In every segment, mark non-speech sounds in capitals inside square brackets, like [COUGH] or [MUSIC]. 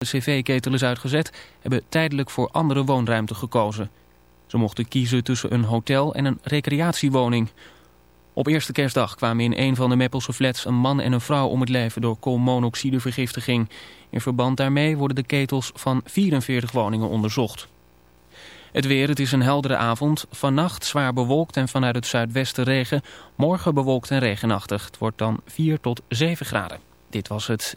de cv-ketel is uitgezet, hebben tijdelijk voor andere woonruimte gekozen. Ze mochten kiezen tussen een hotel en een recreatiewoning. Op eerste kerstdag kwamen in een van de Meppelse flats een man en een vrouw om het leven door koolmonoxidevergiftiging. In verband daarmee worden de ketels van 44 woningen onderzocht. Het weer, het is een heldere avond. Vannacht zwaar bewolkt en vanuit het zuidwesten regen. Morgen bewolkt en regenachtig. Het wordt dan 4 tot 7 graden. Dit was het.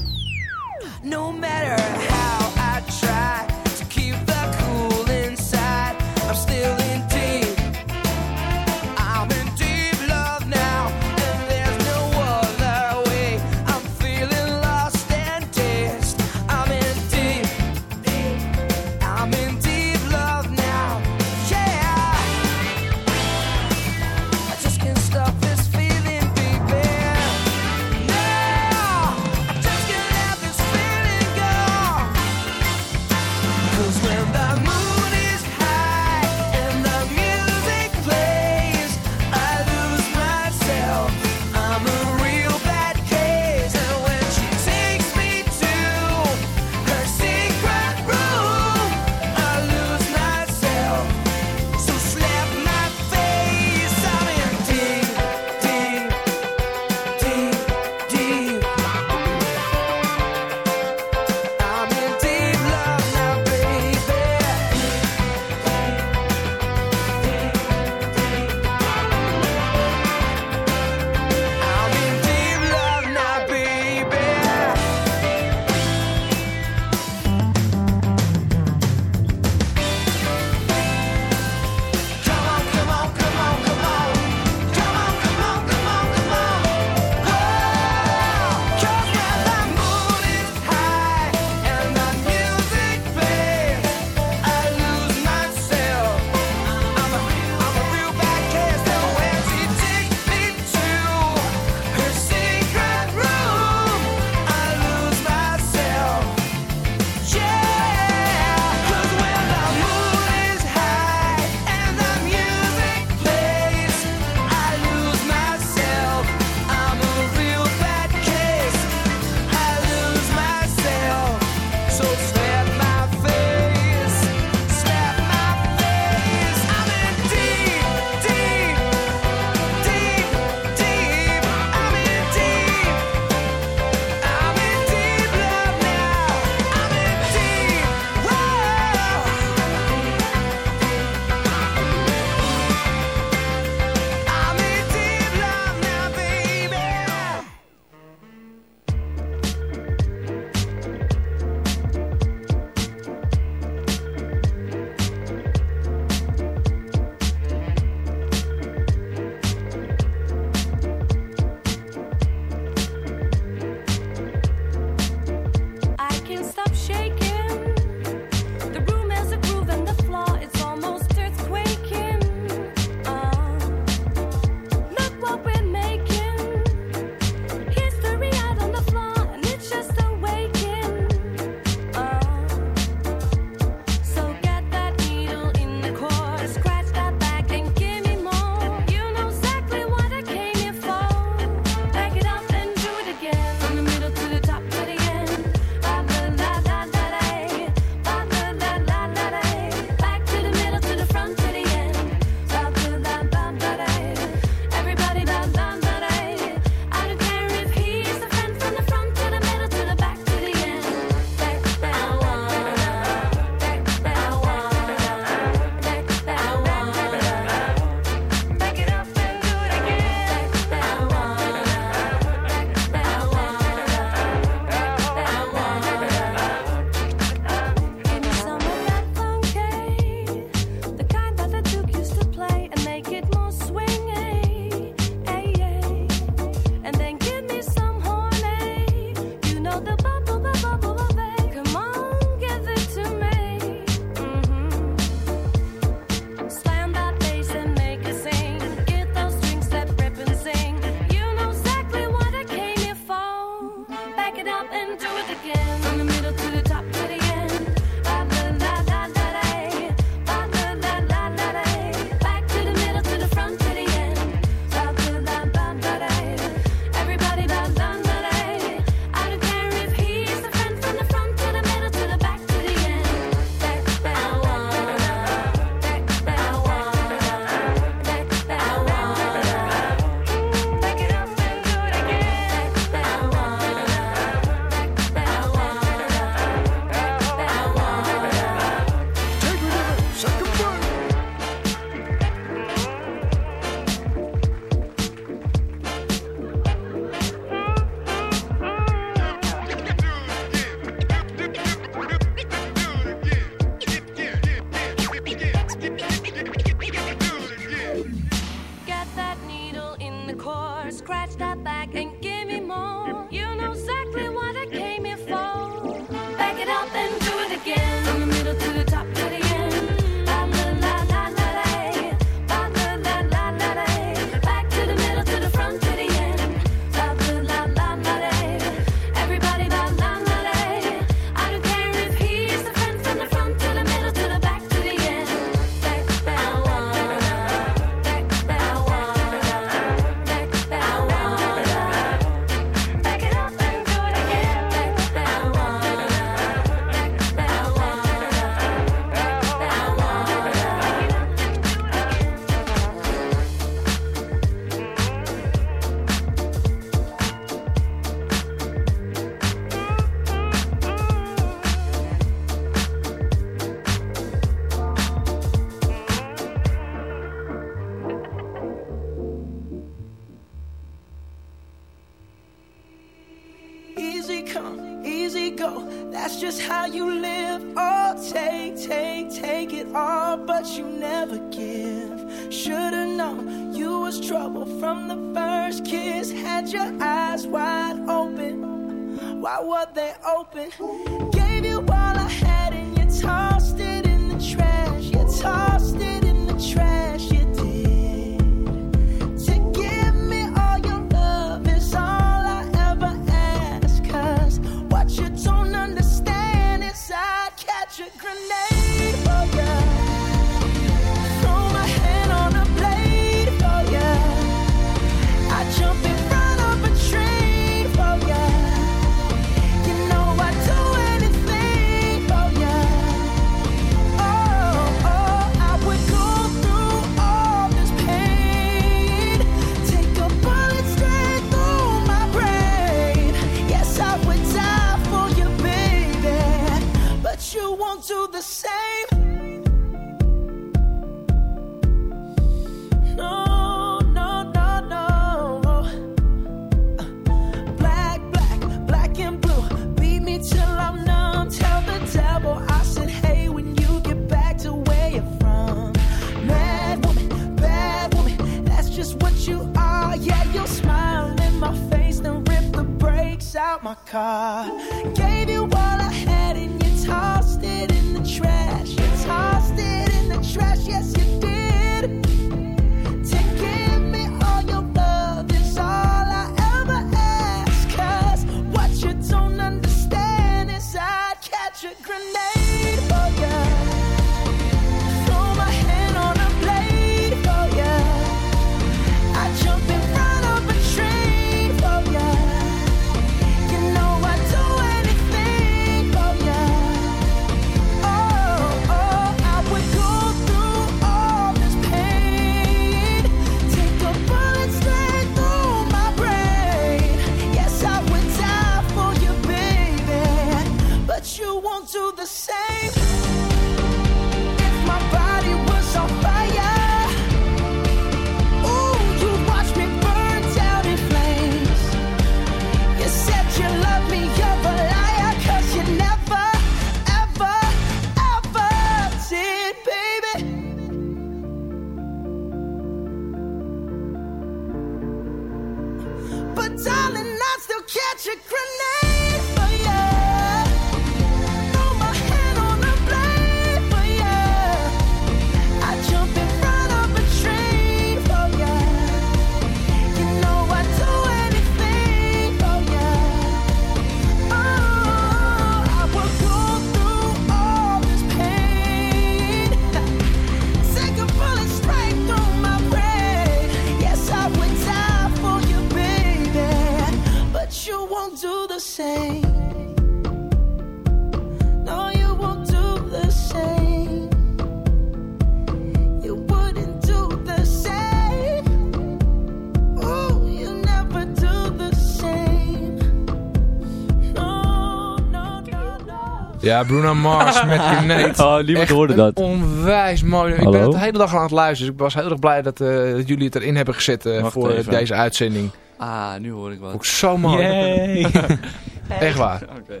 Ja, Bruno Mars [LAUGHS] met Grenade. Oh, niemand Echt hoorde dat. onwijs mooi. Ik Hallo? ben het de hele dag aan het luisteren. Dus ik was heel erg blij dat, eh, dat jullie het erin hebben gezet eh, voor even. deze uitzending. Ah, nu hoor ik wat. Ook zo mooi. Yay. [LAUGHS] Echt waar. [LAUGHS] Oké.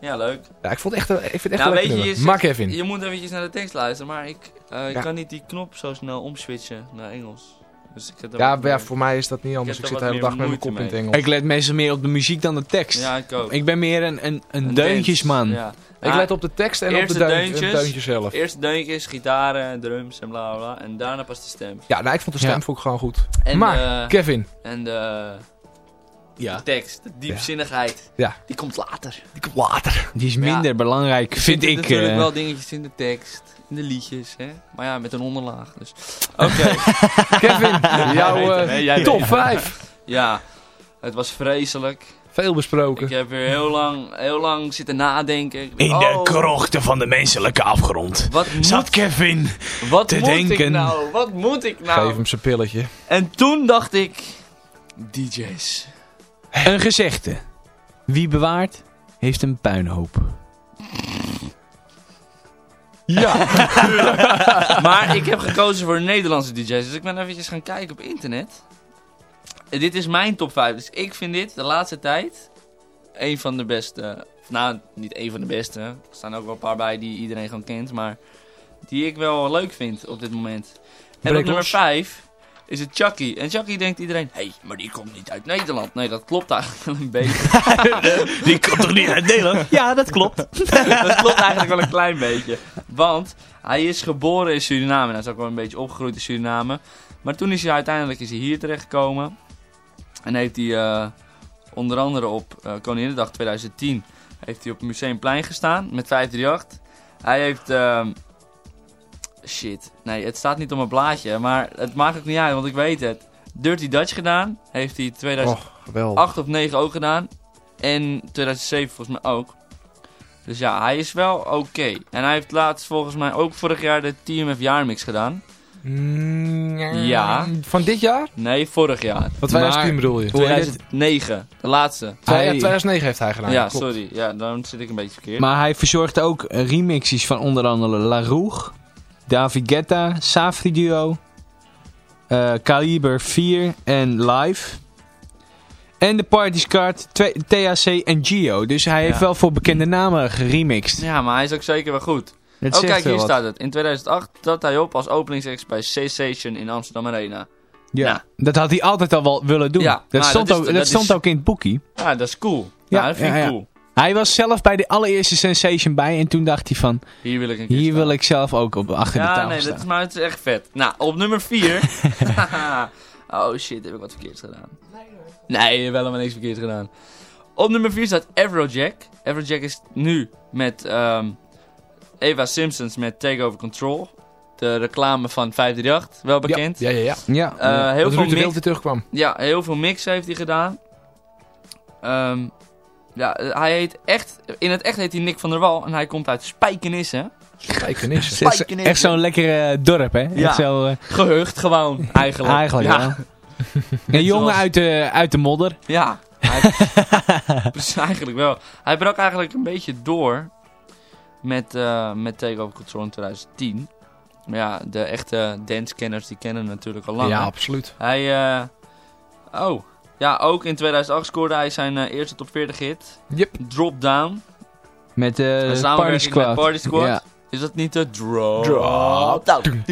Ja, leuk. Ja, ik, vond het echt, ik vind het echt Nou, lekker je, Mark Kevin. je moet eventjes naar de tekst luisteren, maar ik, eh, ik Ja. kan niet die knop zo snel omswitchen naar Engels. Dus ik heb Ja, ja, voor mij is dat niet anders. Ik, er zit de hele dag met mijn kop in het. Engels. Ik let meestal meer op de muziek dan de tekst. Ja, ik ook. Ik ben meer een, een, een Een deuntjesman. dance, Ja. Ik Ah, let op de tekst en op de deuntjes. het deuntje zelf. Eerst deuntjes, gitaren, drums en bla bla bla. En daarna pas de stem. Ja, nou, ik vond de stem Ja. vond ik gewoon goed. En, maar, eh, Kevin. en de, Ja. de tekst, de diepzinnigheid, Ja. die komt later. Die komt later. Die is ja, minder belangrijk, Er vind zitten ik. natuurlijk eh. wel dingetjes in de tekst, in de liedjes, hè. Maar ja, met een onderlaag, dus... Oké. [LAUGHS] Kevin, [LAUGHS] jouw eh, top weet 5. ja, het was vreselijk. Veel besproken. Ik heb weer heel lang, heel lang zitten nadenken. In de oh, krochten van de menselijke afgrond Wat zat moet, Kevin wat te moet ik nou? Wat moet ik Geef nou? hem zijn pilletje. En toen dacht ik... DJ's. een gezegde. Wie bewaart, heeft een puinhoop. Ja. [LAUGHS] maar ik heb gekozen voor Nederlandse DJ's. Dus ik ben eventjes gaan kijken op internet. Dit is mijn top 5. Dus ik vind dit de laatste tijd een van de beste. Nou, niet een van de beste. Er staan ook wel een paar bij die iedereen gewoon kent. Maar die ik wel leuk vind op dit moment. En op nummer los. 5 is het Chucky. En Chucky denkt iedereen, hé, hey, maar die komt niet uit Nederland. Nee, dat klopt eigenlijk een beetje. [LAUGHS] Die komt toch niet uit Nederland? Ja, dat klopt. [LAUGHS] dat klopt eigenlijk wel een klein beetje. Want hij is geboren in Suriname. Hij is ook wel een beetje opgegroeid in Suriname. Maar toen is hij uiteindelijk is hij hier terechtgekomen. En heeft hij eh, onder andere op eh Koninginnedag 2010 heeft hij op Museumplein gestaan met 538. Hij heeft... ehm, shit. Nee, het staat niet op mijn blaadje. Maar het maakt ook niet uit, want ik weet het. Dirty Dutch gedaan. Heeft hij 2008 Oh, geweldig. of 9 ook gedaan. En 2007 volgens mij ook. Dus ja, hij is wel oké. En hij heeft laatst volgens mij ook vorig jaar de TMF jaarmix gedaan. Mm, Ja. Van dit jaar? Nee, vorig jaar. Wat 2010 Maar- bedoel je? Hoe heet het? 2009. De laatste. Twee- Hij- 2009 heeft hij gedaan. ja, klopt. sorry. Ja, dan zit ik een beetje verkeerd. Maar hij verzorgt ook remixes van onder andere La Rouge, David Guetta, Safri Duo, eh, Caliber 4 en Live. En de Party's Card, THC en Gio. Dus hij heeft wel voor bekende namen geremixed. Ja, maar hij is ook zeker wel goed. Dat oh, kijk, wel hier wat. staat het. In 2008 trad hij op als openingsact bij Sensation in Amsterdam Arena. Ja. Ja. Dat had hij altijd al wel willen doen. Ja, dat stond, dat is- ook, dat dat stond is- ook in het boekie. Ja, dat is cool. Ja, Ja, dat vind ja, ik ja. cool. Hij was zelf bij de allereerste Sensation bij en toen dacht hij van, Hier wil ik een keer hier wil ik zelf ook op, achter de Ja, tafel nee, staan. dat is, maar het is echt vet. Nou, op nummer 4. [LAUGHS] [LAUGHS] oh shit, heb ik wat verkeerd gedaan? Nee, je hebt helemaal niks verkeerd gedaan. Op nummer 4 staat Afrojack. Afrojack is nu met ehm, Eva Simpsons met Take Over Control. De reclame van 538, wel bekend. Ja, ja, ja. Ja, Eh, heel, Dat veel Ruud de Wild mix, weer terugkwam. ja, heel veel mix heeft hij gedaan. Ehm, ja, hij heet echt, in het echt heet hij Nick van der Wal en hij komt uit Spijkenisse. Spijkenissen. Het is Spijkenisse. echt zo'n lekker eh, dorp, hè? Ja. Zo, eh, Gehucht gewoon, eigenlijk. eigenlijk, ja. ja. [LAUGHS] Een jongen uit de, uit de modder. Ja, [LAUGHS] hij, [LAUGHS] eigenlijk wel. Hij brak eigenlijk een beetje door met, eh met Takeover Control in 2010. Maar ja, de echte dancekenners die kennen hem natuurlijk al lang. Ja, absoluut. Hij, eh, oh, ja, ook in 2008 scoorde hij zijn eh, eerste top 40 hit. Yep. Drop Down. Met Een de Party Squad. met Party Squad. Ja. Is dat niet de Drop, Drop Down?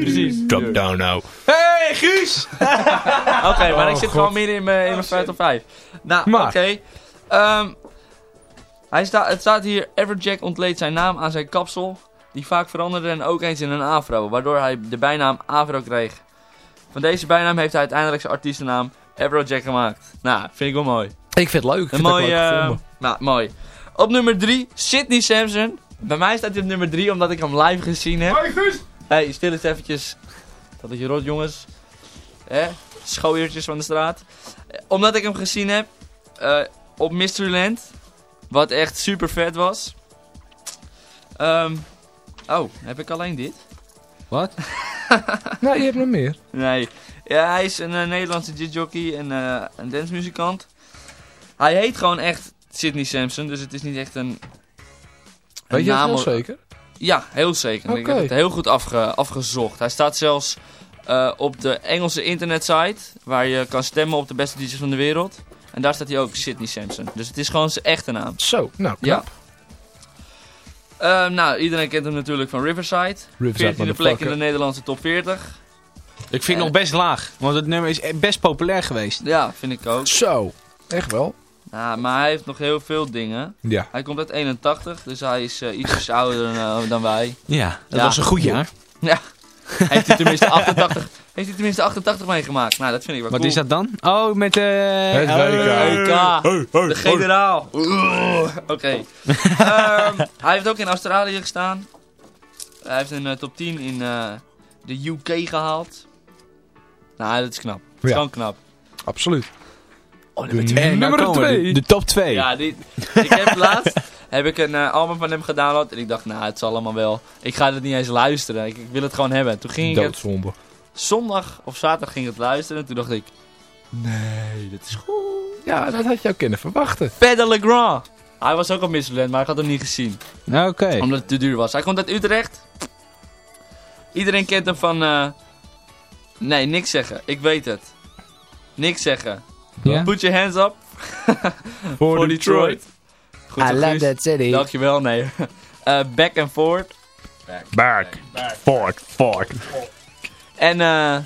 Precies. Drop down now. Hey, Guus! Oké, maar Oh, ik zit God. gewoon midden in mijn, in mijn 5 tot 5. Nou, oké. Ehm, hij sta, het staat hier, Everjack ontleed zijn naam aan zijn kapsel, die vaak veranderde en ook eens in een afro, waardoor hij de bijnaam Afro kreeg. Van deze bijnaam heeft hij uiteindelijk zijn artiestennaam Everjack gemaakt. Nou, vind ik wel mooi. Ik vind het leuk. Ik Een vind het ook mooi, leuk eh, nou, mooi. Op nummer 3, Sidney Sampson. Bij mij staat hij op nummer 3 omdat ik hem live gezien heb. hey, stil eens eventjes. Dat is je rot, jongens. Hè? Schooiertjes van de straat. Eh, Omdat ik hem gezien heb eh, op Mysteryland. Wat echt super vet was. Ehm, oh, heb ik alleen dit? Wat? [LAUGHS] Nee, je hebt nog meer. Nee. Ja, hij is een eh, Nederlandse jitjockey en eh, een dancemuzikant. Hij heet gewoon echt Sidney Sampson, dus het is niet echt een, een Weet je naam of- zeker? Ja, heel zeker. Ik heb het heel goed afge, afgezocht. Hij staat zelfs eh, op de Engelse internetsite, waar je kan stemmen op de beste DJ's van de wereld. En daar staat hij ook, Sidney Sampson. Dus het is gewoon zijn echte naam. Zo, nou Ja. knap. Eh, nou, iedereen kent hem natuurlijk van Riverside. Riverside 14e plek in de. Nederlandse top 40. Ik vind Eh. het nog best laag, want het nummer is best populair geweest. Ja, vind ik ook. Zo, echt wel. Ja, maar hij heeft nog heel veel dingen. Ja. Hij komt uit 81, dus hij is eh, ietsjes [LAUGHS] ouder dan, eh, dan wij. Ja, dat Ja. was een goed jaar. Heeft hij tenminste 88, heeft hij tenminste 88 meegemaakt? Nou, dat vind ik wel Wat cool. is dat dan? Oh, met de... Het WK. De generaal. Oké. [LAUGHS] Ehm, hij heeft ook in Australië gestaan. Hij heeft een eh, top 10 in eh, de UK gehaald. Nou, dat is knap. Dat is Ja. gewoon knap. Absoluut. Oh, nummer komen we, 2. De, de top 2. Ja, die, ik heb laatst heb ik een eh, album van hem gedownload en ik dacht, nou, het zal allemaal wel. Ik ga het niet eens luisteren. Ik, ik wil het gewoon hebben. Toen ging ik het zondag of zaterdag ging ik het luisteren en toen dacht ik, nee, dit is goed. Ja, dat had je ook kunnen verwachten. Pedal Legrand. Hij was ook op Michelin, maar ik had hem niet gezien. Oké. Omdat het te duur was. Hij komt uit Utrecht. Iedereen kent hem van... eh, Nee, niks zeggen. Ik weet het. Niks zeggen. Ja? Put your hands up. [LAUGHS] Voor Detroit. Goed Guus. city. Dankjewel, nee. [LAUGHS] eh, Back and Forth. Back. Fork. Fork. En eh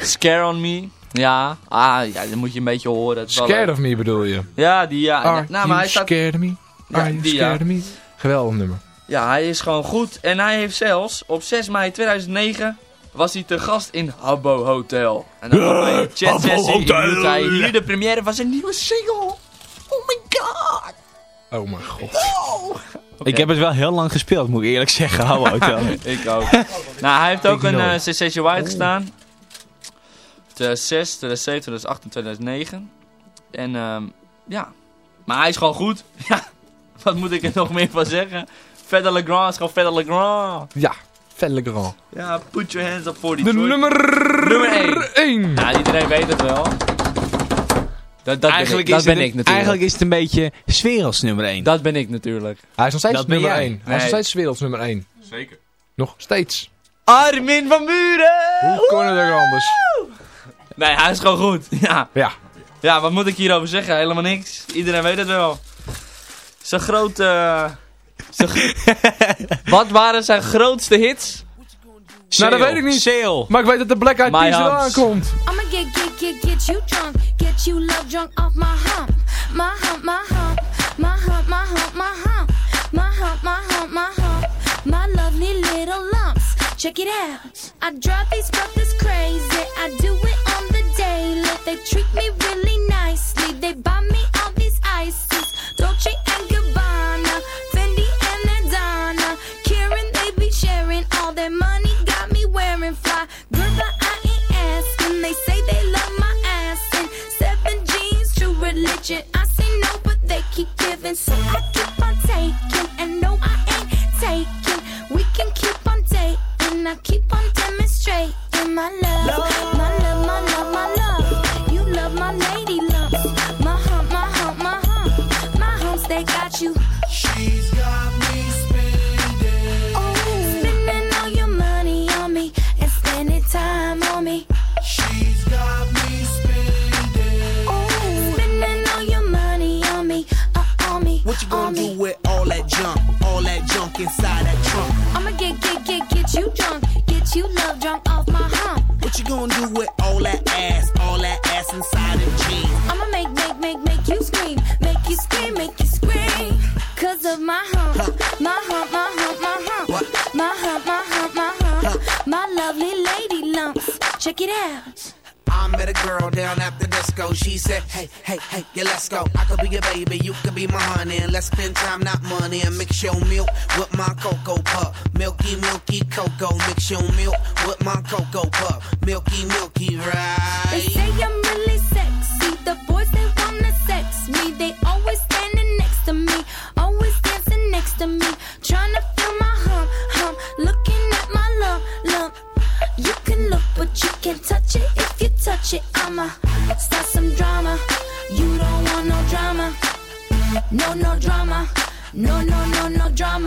Scare on Me. Ja, ah, ja, dat moet je een beetje horen. Het Scared of me bedoel je? Ja, die ja. Are nou, maar hij you staat, scared of me? Ja, Are you die, scared ja. of me? Geweldig nummer. ja, hij is gewoon goed. En hij heeft zelfs op 6 mei 2009 was hij te gast in Habbo Hotel. En dan [GASPS] op een chat sessie hij hier de première van zijn nieuwe single. Oh god. Oh mijn god. Ik heb het wel heel lang gespeeld, moet ik eerlijk zeggen. Hou hotel. [LAUGHS] Ik ook. nou, hij heeft ook Ik een uh, White gestaan. 2006, 2007, 2008 en 2009. En ehm, ja. Maar hij is gewoon goed. [LAUGHS] Ja. Wat moet ik er nog meer van zeggen? Verder Legrand is gewoon Verder Legrand. Ja, Felle Grand. Ja, put your hands up for De Detroit. nummer Nummer één. 1. Ja, iedereen weet het wel. Dat, dat Eigenlijk, ben ik, dat is ben het, ik natuurlijk. eigenlijk is het een beetje sfeer als nummer 1. Dat ben ik natuurlijk. Hij is nog steeds Dat nummer jij. 1. Hij is Nee. nog steeds werelds nummer 1. Zeker. Nog steeds. Armin van Buren! Hoe kon het ook anders? Nee, hij is gewoon goed. [LAUGHS] Ja. Ja. Ja, wat moet ik hierover zeggen? Helemaal niks. Iedereen weet het wel. Zijn grote... zijn gro- [LAUGHS] wat waren zijn grootste hits? Nou, dat weet ik niet. Sale. Maar ik weet dat de Black Eyed Peas eraan Humps. komt. I'ma get, you drunk. Get you love drunk off my hump. My hump, my hump. My hump, my hump, my hump. My hump, my hump, my hump. My lovely little lumps. Check it out. I drive these brothers crazy. I do it on the daily. They treat me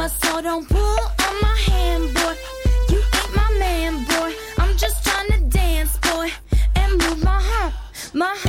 So don't pull on my hand, boy. You ain't my man, boy. I'm just trying to dance, boy, and move my hump, my hump,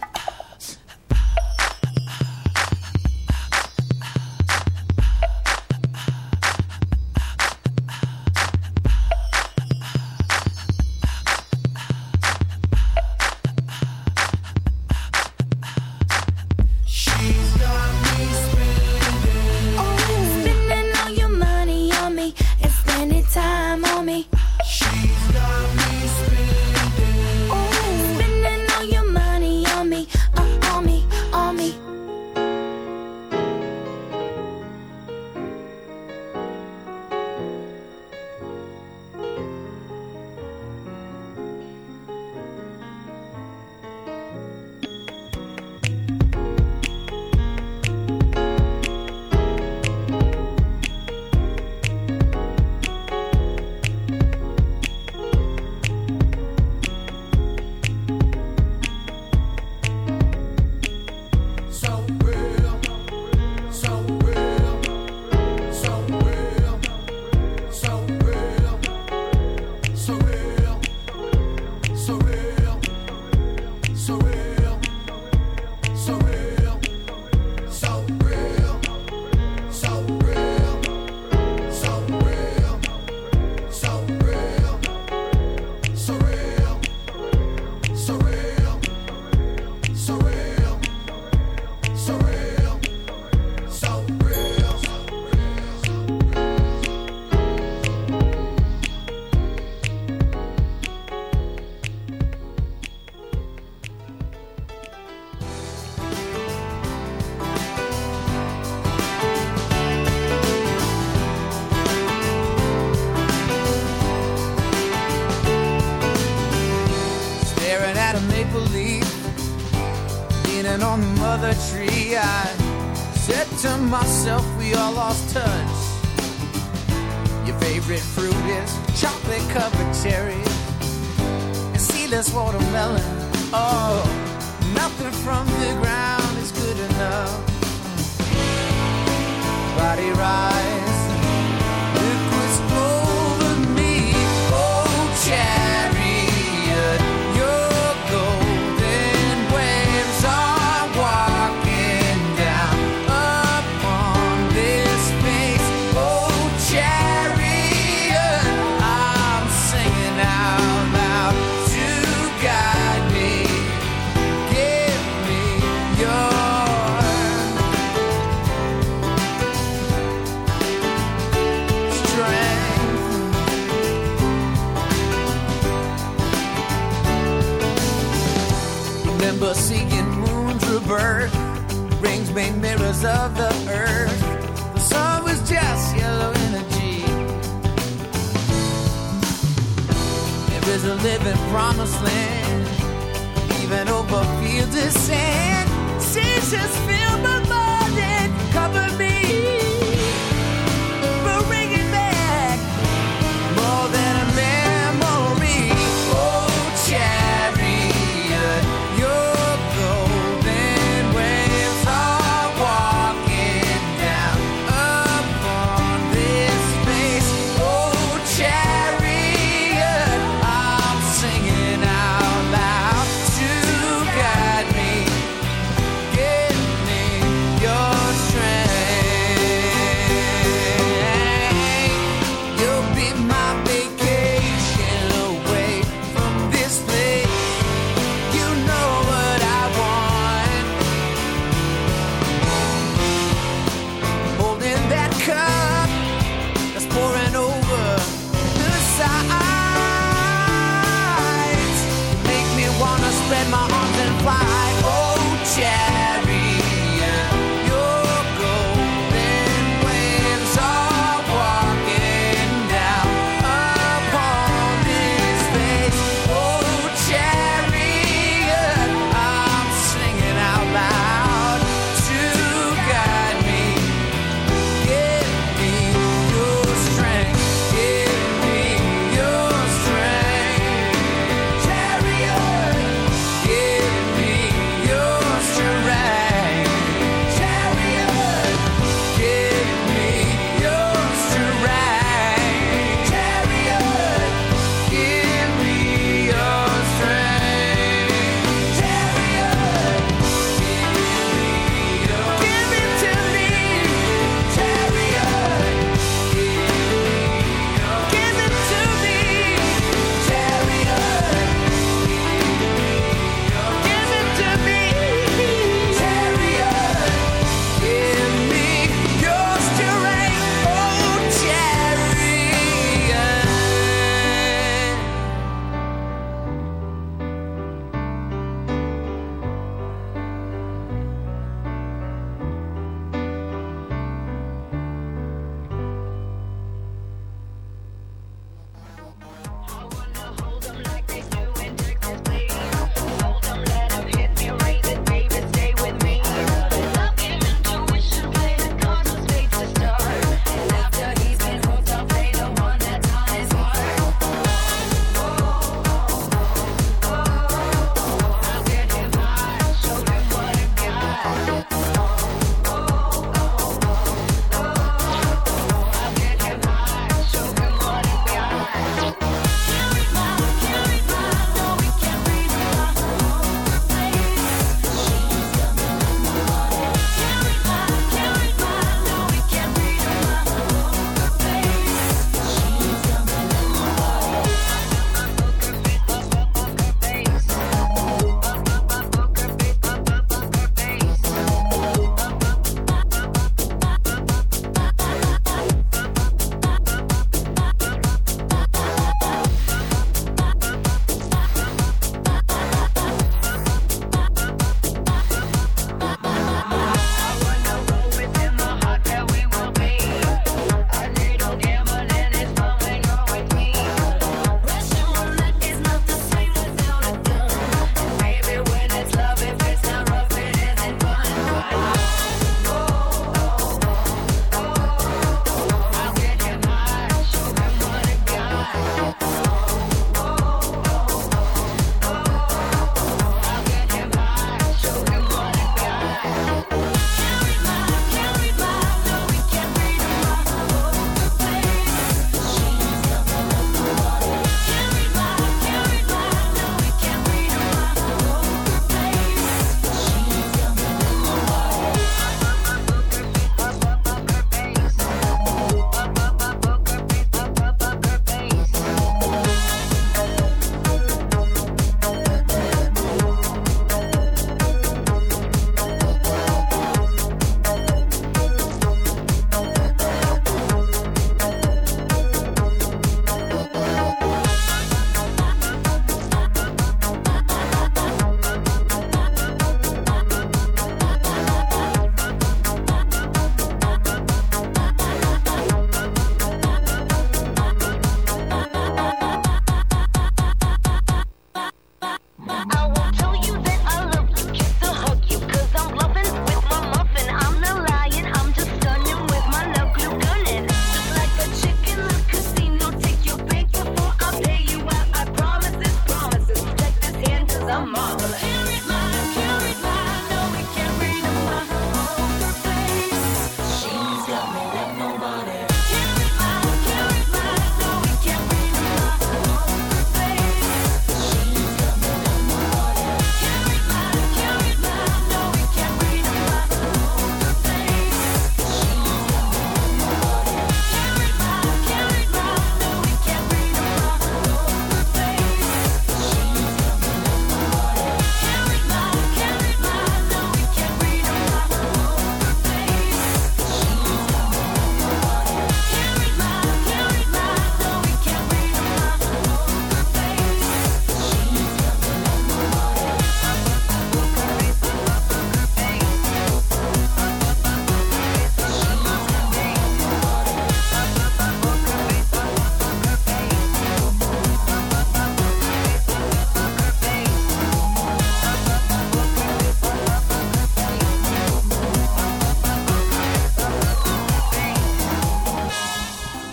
this watermelon.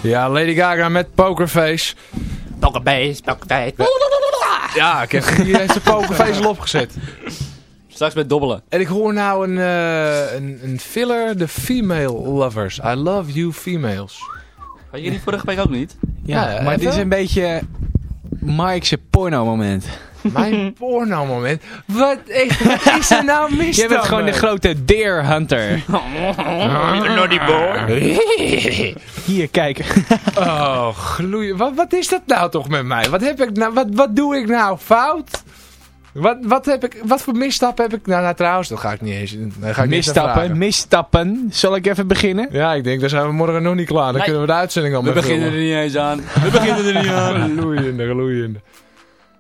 Ja, Lady Gaga met Pokerface. Pokerface, pokerface. Ja, ik heb, die heeft zijn Pokerface al opgezet. Straks met dobbelen. En ik hoor nou een, eh, een, een filler, de female lovers. I love you females. Had je die vorige week ook niet? Ja, Ja, maar dit is een beetje Mike's porno moment. Mijn [LAUGHS] porno moment. Wat, is er nou mis Je bent dan gewoon de grote deer hunter. Naughty boy. [LAUGHS] Hier, kijk. [LAUGHS] Oh, gloeien. Wat, wat is dat nou toch met mij? Wat, heb ik nou, wat, wat doe ik nou fout? Wat, wat, heb ik, wat voor misstap heb ik? Nou, nou trouwens, dat ga ik niet eens. Ga ik niet eens Misstappen, misstappen. Zal ik even beginnen? Ja, ik denk, daar zijn we morgen nog niet klaar. Dan Nee. kunnen we de uitzending al We beginnen er niet eens aan. We beginnen er niet aan. Gloeiende, gloeiende.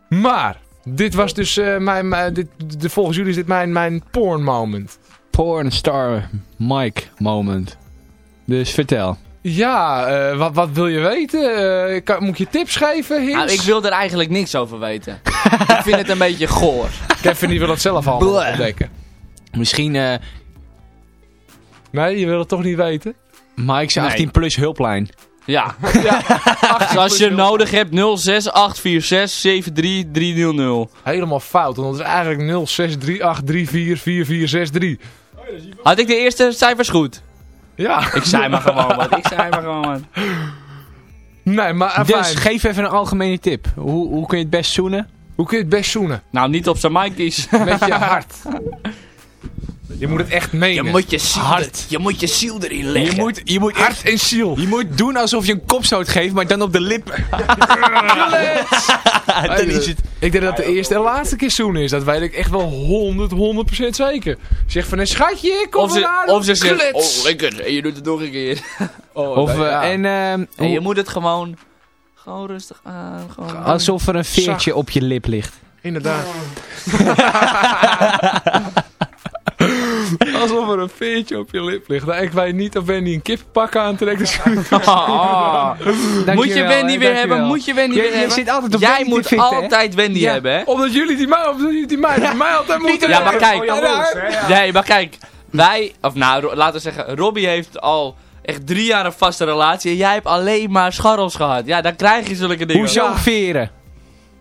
Maar, dit was dus eh, mijn, mijn- dit, de, volgens jullie is dit mijn, mijn porn moment. Pornstar Mike moment. Dus vertel. Ja, eh, wat, wat wil je weten? Eh, kan, moet ik je tips geven, Hins? Nou, ik wil er eigenlijk niks over weten. [LAUGHS] ik vind het een beetje goor. Kevin die wil het zelf al ontdekken. Misschien eh Nee, je wil het toch niet weten? Mike's Nee. 18 plus hulplijn. [LAUGHS] Ja. Dus als je nodig hebt 06846733300. Helemaal fout, want het is eigenlijk 0638344463. Had ik de eerste cijfers goed? Ja. Ik zei maar gewoon wat. Ik zei maar gewoon wat. [LAUGHS] Nee, maar afijn, Dus geef even een algemene tip. Hoe, hoe kun je het best zoenen? hoe kun je het best zoenen? Nou, niet op zijn mic's. Met je hart. [LAUGHS] Je moet het echt menen. je ziel, Hard. je moet je ziel erin Je leggen. moet, je moet Hart en ziel. Je moet doen alsof je een kopstoot geeft, maar dan op de lippen. [LAUGHS] dan is het. Ik denk dat het de eerste en laatste keer zoenen is. Dat weet ik echt wel 100, 100% zeker. Zeg van een schatje, ik kom Of ze, of ze zegt, oh lekker, en je doet het nog een keer. [LAUGHS] Of, nee, eh, ja. en, ehm, En je hoe- moet het gewoon, gewoon rustig aan. Gewoon alsof er een veertje op je lip ligt. Inderdaad. [LAUGHS] [LAUGHS] Alsof er een veertje op je lip ligt. Nou, ik weet niet of Wendy een kippenpak aantrekt. Dus Ah. moet je Wendy weer hebben? Moet je Wendy Je- weer je hebben? zit altijd op Jij Wendy moet hè? altijd Wendy Ja. hebben, hè? Omdat jullie die mij, omdat jullie die mij, die mij altijd moeten Ja, maar kijk. Ja, Nee, maar kijk. Wij, of nou, laten we zeggen, Robbie heeft al echt drie jaar een vaste relatie. En jij hebt alleen maar scharrels gehad. Ja, dan krijg je zulke dingen. Hoezo Ja. veren?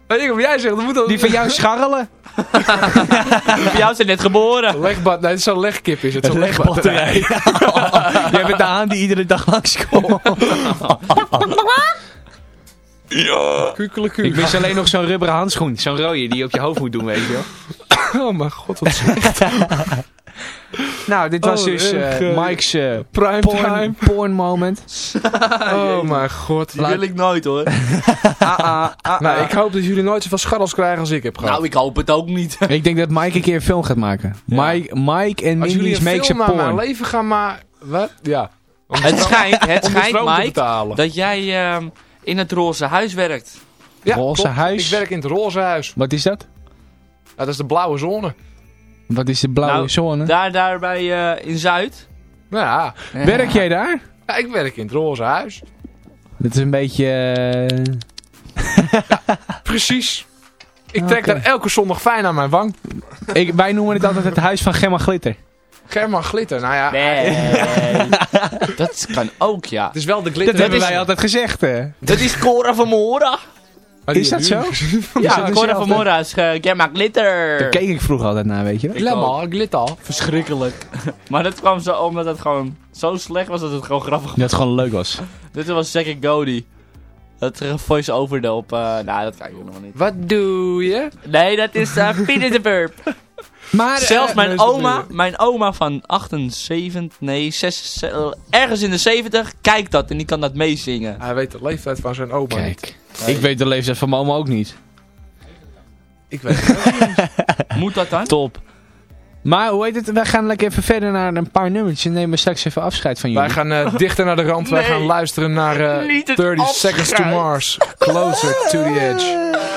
Weet ik wat jij zegt, dan moet dat... Die van jou scharrelen? [LAUGHS] Bij jou zijn net geboren. Legbad, nee, het is zo'n legkip is het. Zo'n legbatterij. [LAUGHS] Jij bent de haan die iedere dag langskomt. [LAUGHS] Kukeleku. Ik mis alleen nog zo'n rubberen handschoen. Zo'n rode die je op je hoofd moet doen, weet je wel. Oh mijn god, wat Nou, dit was Oh, dus eh, eh, Mike's eh, prime porn, time. porn moment. [LAUGHS] Oh mijn god. Die wil ik nooit hoor. [LAUGHS] Ah, ah, ah, Nou, ah. ik hoop dat jullie nooit zoveel scharrels krijgen als ik heb gehad. Nou, ik hoop het ook niet. Ik denk dat Mike een keer een film gaat maken. Mike, Mike en als jullie een Makes a film naar mijn Porn. leven gaan maar... Wat? Ja. Om Het schijnt, het schijnt Mike, dat jij ehm, in het roze huis werkt. Ja, Roze klopt. huis? Ik werk in het roze huis. Wat is dat? Ja, dat is de blauwe zone. Wat is de blauwe Nou, zone? Daar, daar bij, eh, in Zuid. Ja, Werk jij daar? ja, ik werk in het roze huis. Dat is een beetje... eh, [LAUGHS] Precies. Ik trek daar elke zondag fijn aan mijn wang. ik, wij noemen het altijd het huis van Gemma Glitter. German Glitter, nou ja. Nee. [LAUGHS] dat kan ook, ja. Het is wel de glitter. Dat hebben is- wij altijd gezegd, hè? Dat is Cora van Mora. Is dat zo? [LAUGHS] Ja, Cora van Mora is uh, Gemma Glitter. Daar keek ik vroeger altijd naar, weet je wel. Ik Lemma, glitter. Verschrikkelijk. [LAUGHS] maar dat kwam zo omdat het gewoon zo slecht was dat het gewoon grappig was. Dat het gewoon leuk was. Dit was Zack and Cody. Dat voice overde op... eh nou, dat kijk ik nog niet. Wat doe je? Nee, dat is uh, [LAUGHS] Peter de Verb. Maar, Zelfs eh, mijn oma, mijn oma van 78, nee, 6, ergens in de 70, kijkt dat en die kan dat meezingen. Hij weet de leeftijd van zijn oma niet. Kijk, ik weet de leeftijd van mijn oma ook niet. Ik weet het. [LAUGHS] Moet dat dan? Top. Maar hoe heet het? Wij gaan lekker even verder naar een paar nummertjes en nemen straks even afscheid van jullie. Wij gaan eh, dichter naar de rand. Wij gaan luisteren naar eh, Niet het 30 Seconds to. Mars. Closer to the edge.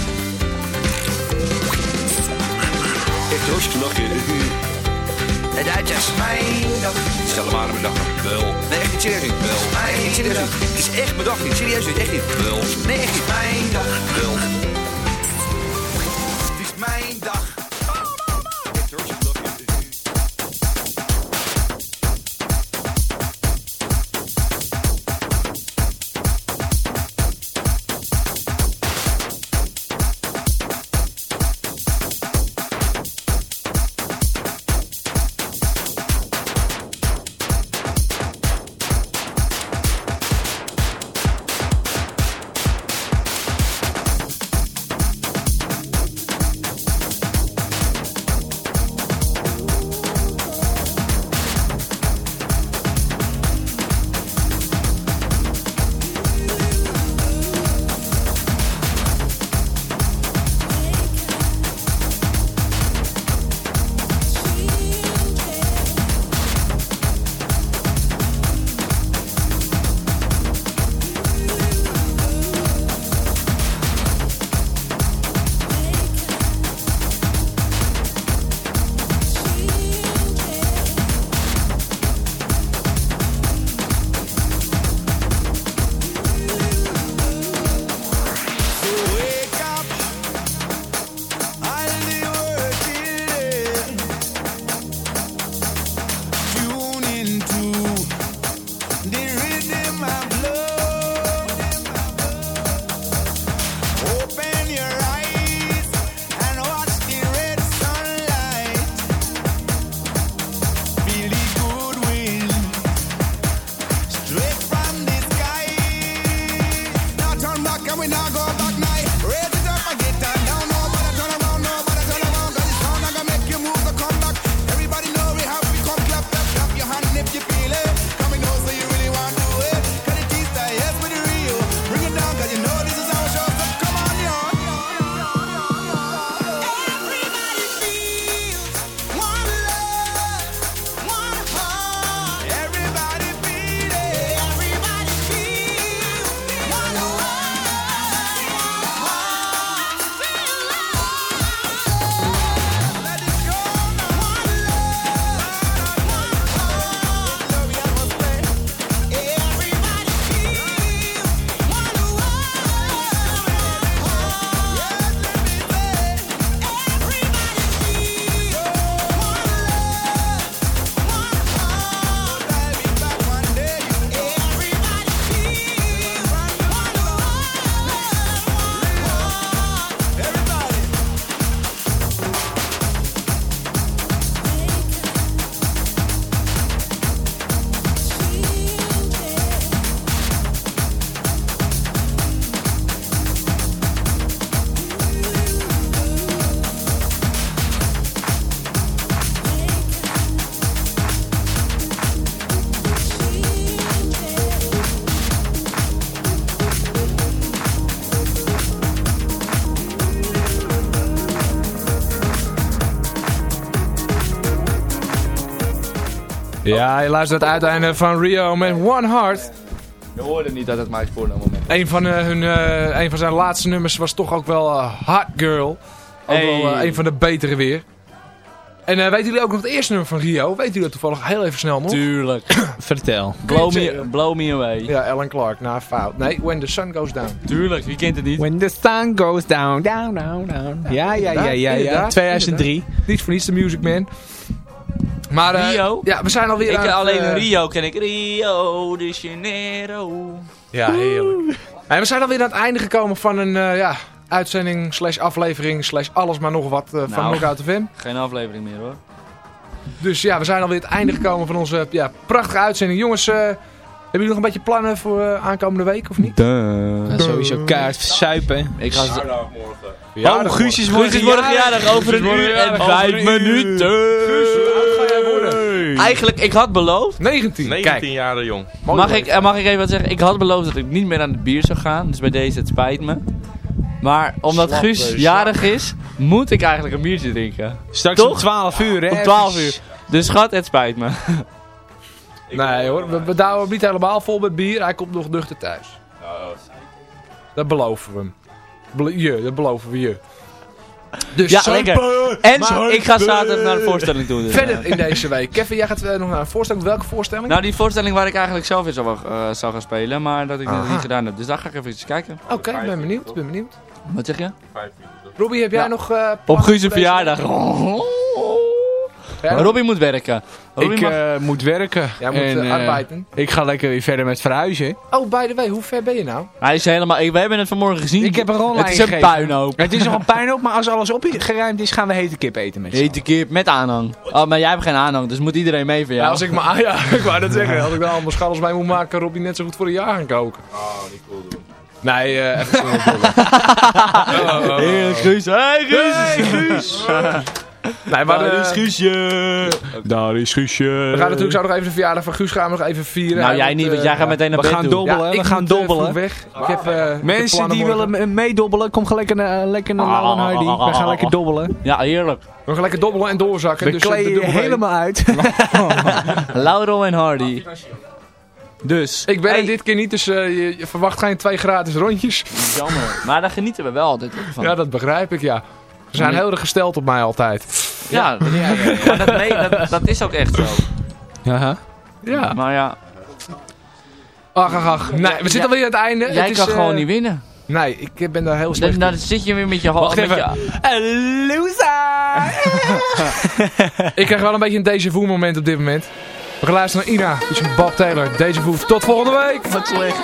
Dorsknakken. Het uit is mijn dag. Stel maar aan mijn dag. Wel. Nee, echt niet serieus. Wel. Nee, echt niet serieus. Het is echt mijn dag niet. Serieus niet. Echt niet. Wel. Nee, echt niet. Mijn dag. Wel. Ja, je luistert het uiteinde van Rio met One Heart. Je hoorde niet dat het mijn voornaam moment. Een van, eh, hun, uh, een van zijn laatste nummers was toch ook wel eh, Hot Girl. Ook wel een van de betere weer. En weten jullie ook nog het eerste nummer van Rio? Weten jullie dat toevallig heel even snel nog? Tuurlijk. [COUGHS] Vertel. Blow me, blow me away. Ja, Alan Clark. Nou, fout. Nee, When the Sun Goes Down. Tuurlijk, wie kent het niet? When the sun goes down, down, down, down. Ja, ja, ja, ja. ja, ja, ja. 2003. Niet voor niets de Music Man. Maar eh, Rio? Ja, we zijn alweer Ik aan het, alleen eh, Rio, ken ik. Rio de Janeiro. Ja, heerlijk. En we zijn alweer aan het einde gekomen van een eh, ja, uitzending slash aflevering slash alles maar nog wat eh, van Nou. Knockout FM. Geen aflevering meer hoor. Dus ja, we zijn alweer aan het einde gekomen van onze ja, prachtige uitzending. Jongens, eh, hebben jullie nog een beetje plannen voor eh, aankomende week of niet? Ja, sowieso kaart suipen. Ik ga ze... Oh, Guus is Guus is morgen jarig over een uur en vijf minuten. Eigenlijk, ik had beloofd. 19. 19 jaar jong. Mag ik, eh, mag ik even wat zeggen? Ik had beloofd dat ik niet meer aan het bier zou gaan. Dus bij deze, het spijt me. Maar omdat Slappe Guus jarig is, moet ik eigenlijk een biertje drinken. Straks Toch? om 12 uur, hè? Om 12 uur. Dus schat, het spijt me. [LAUGHS] Nee hoor, we, we douwen hem niet helemaal vol met bier. Hij komt nog nuchter thuis. Dat beloven we hem. Je, dat beloven we je. Dus Ja, lekker. En Maar- ik ga zaterdag naar de voorstelling toe. dus, Verder in deze week. Kevin, jij gaat eh, nog naar een voorstelling. Welke voorstelling? Nou, die voorstelling waar ik eigenlijk zelf in zou, eh, zou gaan spelen, maar dat ik dat niet gedaan heb. Dus daar ga ik even eens kijken. Oké, ik ben benieuwd. ben benieuwd. Wat zeg je? Robbie, heb jij Ja. nog... eh, Op Guus' verjaardag. week? Ja, Robbie moet werken. Ik mag... eh, moet werken. Jij moet En, eh, eh, arbeiden. Ik ga lekker weer verder met verhuizen. Oh, by the way, hoe ver ben je nou? Hij is helemaal... ik- We hebben het vanmorgen gezien. Ik heb een rollen Het is een puinhoop. Het is nog een puinhoop, maar als alles opgeruimd is, gaan we hete kip eten met z'n Hete kip met aanhang. Oh, maar jij hebt geen aanhang, dus moet iedereen mee voor Ja, jou. als ik maar... [LAUGHS] Ja, ik wou dat zeggen. Als ik dan allemaal scharrels mee moet maken, Robbie net zo goed voor een jaar gaan koken. Oh, niet cool doen. Nee, eh even [LAUGHS] zo. Heerlijk, Guus. Hey, Guus! [LAUGHS] Nee, maar eh, Guusje. Daar is Guusje. we gaan natuurlijk zo nog even de verjaardag van Guus gaan we nog even vieren. Nou, jij niet, eh, want jij gaat meteen naar We bed gaan dobbelen, Ja, we ik gaan eh, dobbelen. weg. Ik heb, eh, ik heb Mensen die morgen. willen me- meedobbelen, kom gewoon lekker naar, lekker naar Lau en Hardy. We gaan lekker dobbelen. Ja, heerlijk. We gaan lekker dobbelen en doorzakken. We dus, eh, kleden de je helemaal uit. [LAUGHS] Laurel en Hardy. Dus. Ik ben er Hey, dit keer niet, dus eh, je, je verwacht geen twee gratis rondjes. Jammer. Maar daar genieten we wel altijd van. Ja, dat begrijp ik, ja. Ze zijn heel erg gesteld op mij altijd. Ja, dat, maar dat, nee, dat, dat is ook echt zo. Aha. Ja. Maar ja, Ach, ach, ach. Nee, we zitten alweer aan het einde. jij het is, kan eh, gewoon niet winnen. Nee, ik ben daar heel Dan, slecht dan zit je weer met je hoofd. Wacht met even. je- Loser! [LAUGHS] Ik krijg wel een beetje een déjà vu moment op dit moment. We gaan luisteren naar Ina, dus Bob Taylor. Déjà vu. Tot volgende week. Wat slecht.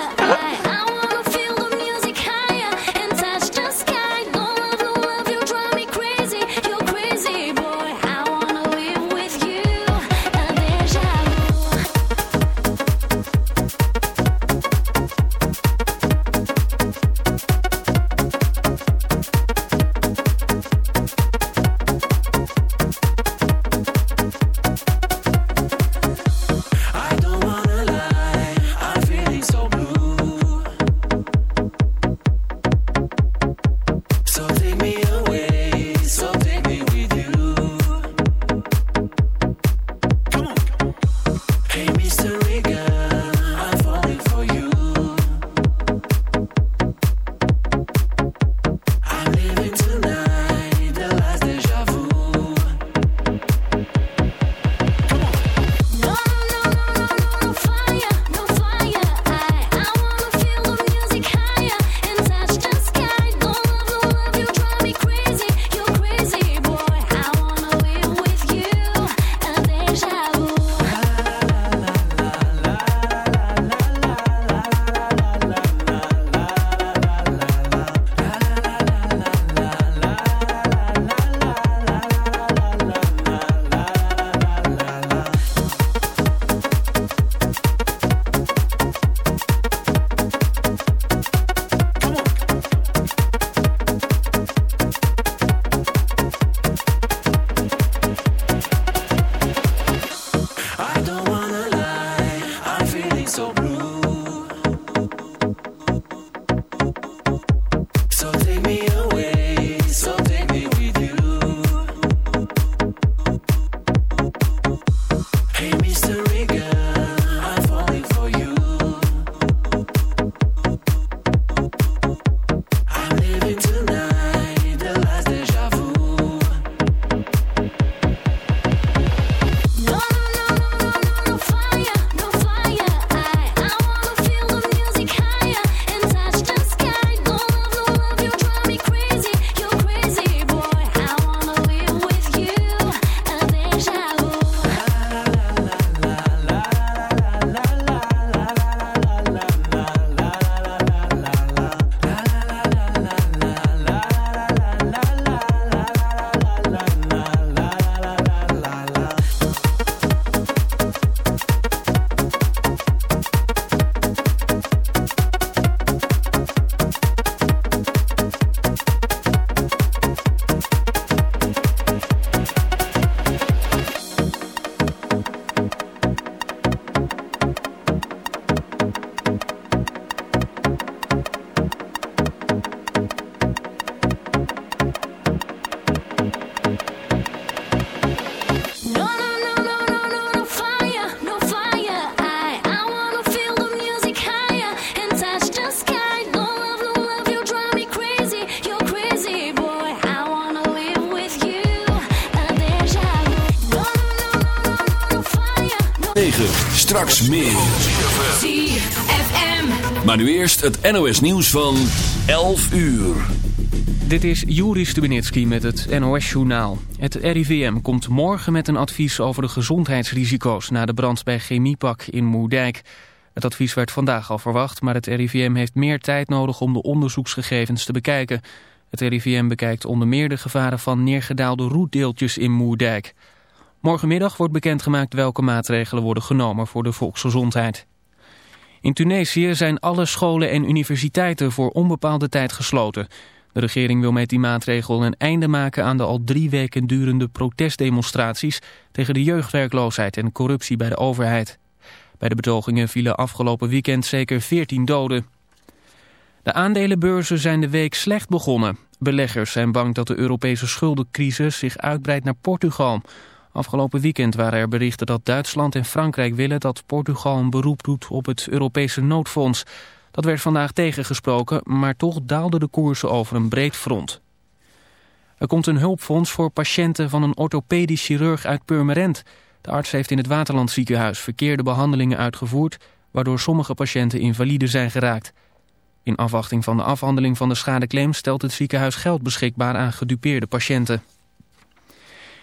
Straks meer. ZFM. Maar nu eerst het NOS nieuws van 11 uur. Dit is Juri Stubenitski met het NOS-journaal. Het RIVM komt morgen met een advies over de gezondheidsrisico's... na de brand bij Chemiepak in Moerdijk. Het advies werd vandaag al verwacht... maar het RIVM heeft meer tijd nodig om de onderzoeksgegevens te bekijken. Het RIVM bekijkt onder meer de gevaren van neergedaalde roetdeeltjes in Moerdijk. Morgenmiddag wordt bekendgemaakt welke maatregelen worden genomen voor de volksgezondheid. In Tunesië zijn alle scholen en universiteiten voor onbepaalde tijd gesloten. De regering wil met die maatregel een einde maken aan de al drie weken durende protestdemonstraties tegen de jeugdwerkloosheid en corruptie bij de overheid. Bij de betogingen vielen afgelopen weekend zeker 14 doden. De aandelenbeurzen zijn de week slecht begonnen. Beleggers zijn bang dat de Europese schuldencrisis zich uitbreidt naar Portugal. Afgelopen weekend waren er berichten dat Duitsland en Frankrijk willen dat Portugal een beroep doet op het Europese noodfonds. Dat werd vandaag tegengesproken, maar toch daalden de koersen over een breed front. Er komt een hulpfonds voor patiënten van een orthopedisch chirurg uit Purmerend. De arts heeft in het Waterland ziekenhuis verkeerde behandelingen uitgevoerd... waardoor sommige patiënten invalide zijn geraakt. In afwachting van de afhandeling van de schadeclaim stelt het ziekenhuis geld beschikbaar aan gedupeerde patiënten.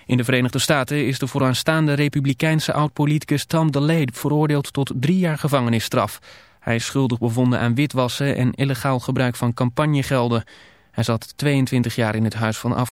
In de Verenigde Staten is de vooraanstaande republikeinse oud-politicus Tom DeLay veroordeeld tot drie jaar gevangenisstraf. Hij is schuldig bevonden aan witwassen en illegaal gebruik van campagnegelden. Hij zat 22 jaar in het huis van af.